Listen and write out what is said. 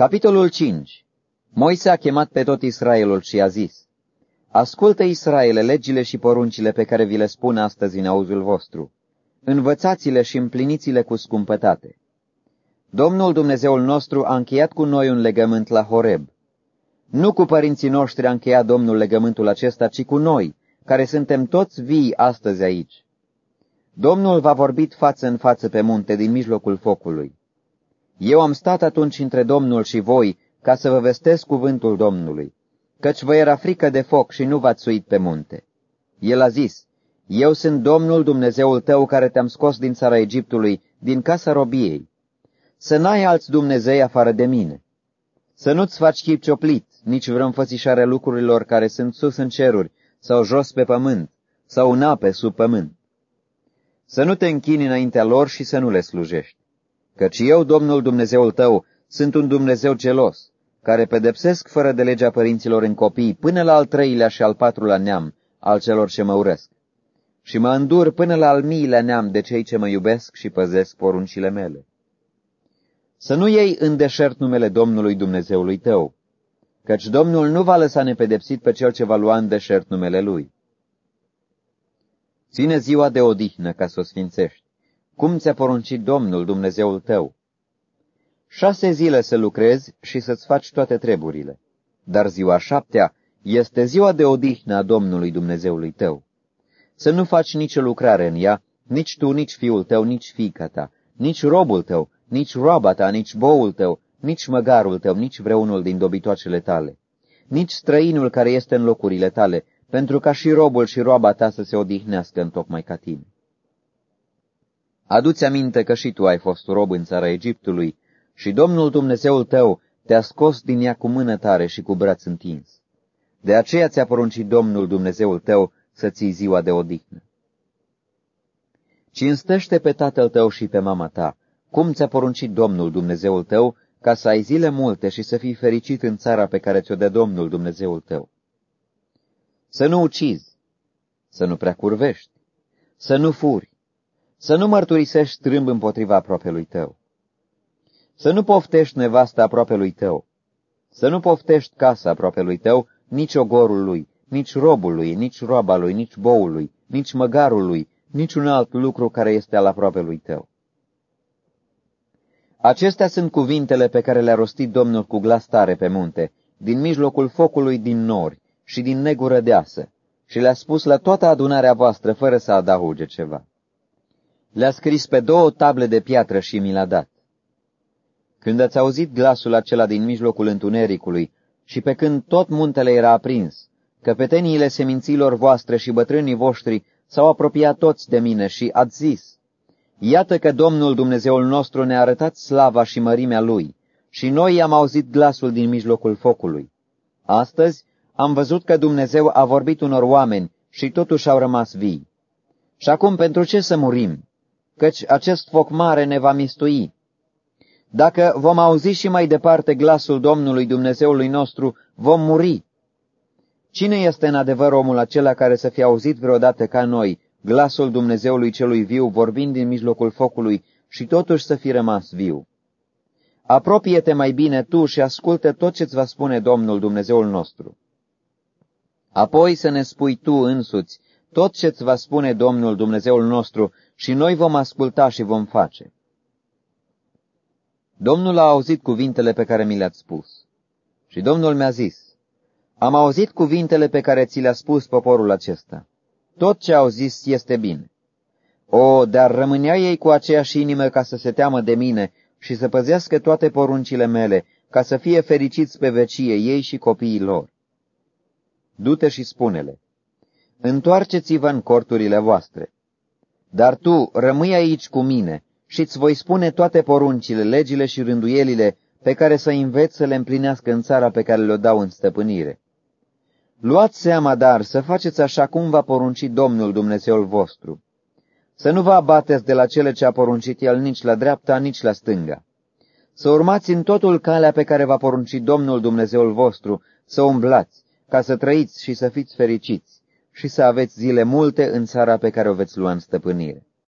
Capitolul 5 Moise a chemat pe tot Israelul și a zis, Ascultă, Israele, legile și poruncile pe care vi le spun astăzi în auzul vostru. Învățați-le și împliniți-le cu scumpătate. Domnul Dumnezeul nostru a încheiat cu noi un legământ la Horeb. Nu cu părinții noștri a încheiat Domnul legământul acesta, ci cu noi, care suntem toți vii astăzi aici. Domnul v-a vorbit față în față pe munte din mijlocul focului. Eu am stat atunci între Domnul și voi ca să vă vestesc cuvântul Domnului, căci vă era frică de foc și nu v-ați suit pe munte. El a zis, Eu sunt Domnul Dumnezeul tău care te-am scos din țara Egiptului, din casa robiei. Să n-ai alți Dumnezei afară de mine. Să nu-ți faci chip cioplit, nici vreo înfățișare lucrurilor care sunt sus în ceruri, sau jos pe pământ, sau în ape sub pământ. Să nu te închini înaintea lor și să nu le slujești căci eu, Domnul Dumnezeul tău, sunt un Dumnezeu gelos, care pedepsesc fără de legea părinților în copii până la al treilea și al patrulea neam al celor ce mă urăsc. Și mă îndur până la al miilea neam de cei ce mă iubesc și păzesc poruncile mele. Să nu iei în deșert numele Domnului Dumnezeului tău, căci Domnul nu va lăsa nepedepsit pe cel ce va lua în deșert numele Lui. Ține ziua de odihnă ca să o sfințești cum ți-a poruncit Domnul Dumnezeul tău. Șase zile să lucrezi și să-ți faci toate treburile, dar ziua șaptea este ziua de odihnă a Domnului Dumnezeului tău. Să nu faci nicio lucrare în ea, nici tu, nici fiul tău, nici fiica ta, nici robul tău, nici roaba ta, nici boul tău, nici măgarul tău, nici vreunul din dobitoacele tale, nici străinul care este în locurile tale, pentru ca și robul și roaba ta să se odihnească în tocmai ca tine. Adu-ți aminte că și tu ai fost rob în țara Egiptului și Domnul Dumnezeul tău te-a scos din ea cu mână tare și cu braț întins. De aceea ți-a poruncit Domnul Dumnezeul tău să ții ziua de odihnă. Cinstește pe tatăl tău și pe mama ta, cum ți-a poruncit Domnul Dumnezeul tău, ca să ai zile multe și să fii fericit în țara pe care ți-o dă Domnul Dumnezeul tău. Să nu ucizi, să nu prea curvești, să nu furi, să nu mărturisești strâmb împotriva aproapelui tău. Să nu poftești nevasta aproapelui tău. Să nu poftești casa aproapelui tău, nici ogorul lui, nici robul lui, nici roaba lui, nici boul lui, nici măgarul lui, nici un alt lucru care este al aproapelui tău. Acestea sunt cuvintele pe care le-a rostit Domnul cu glas tare pe munte, din mijlocul focului din nori și din negură deasă, și le-a spus la toată adunarea voastră fără să adauge ceva le-a scris pe două table de piatră și mi l-a dat. Când ați auzit glasul acela din mijlocul întunericului și pe când tot muntele era aprins, căpeteniile seminților voastre și bătrânii voștri s-au apropiat toți de mine și ați zis, Iată că Domnul Dumnezeul nostru ne-a arătat slava și mărimea Lui, și noi am auzit glasul din mijlocul focului. Astăzi am văzut că Dumnezeu a vorbit unor oameni și totuși au rămas vii. Și acum pentru ce să murim? Căci acest foc mare ne va mistui. Dacă vom auzi și mai departe glasul Domnului Dumnezeului nostru, vom muri. Cine este în adevăr omul acela care să fie auzit vreodată ca noi, glasul Dumnezeului celui viu, vorbind din mijlocul focului și totuși să fi rămas viu? Apropie-te mai bine tu și ascultă tot ce-ți va spune Domnul Dumnezeul nostru. Apoi să ne spui tu însuți tot ce-ți va spune Domnul Dumnezeul nostru și noi vom asculta și vom face. Domnul a auzit cuvintele pe care mi le-ați spus. Și Domnul mi-a zis, am auzit cuvintele pe care ți le-a spus poporul acesta. Tot ce au zis este bine. O, dar rămânea ei cu aceeași inimă ca să se teamă de mine și să păzească toate poruncile mele, ca să fie fericiți pe vecie ei și copiii lor. Du-te și spune-le, întoarceți-vă în corturile voastre. Dar tu rămâi aici cu mine și îți voi spune toate poruncile, legile și rânduielile pe care să înveți să le împlinească în țara pe care le-o dau în stăpânire. Luați seama, dar, să faceți așa cum va porunci Domnul Dumnezeul vostru. Să nu vă abateți de la cele ce a poruncit El nici la dreapta, nici la stânga. Să urmați în totul calea pe care va porunci Domnul Dumnezeul vostru, să umblați, ca să trăiți și să fiți fericiți și să aveți zile multe în țara pe care o veți lua în stăpânire.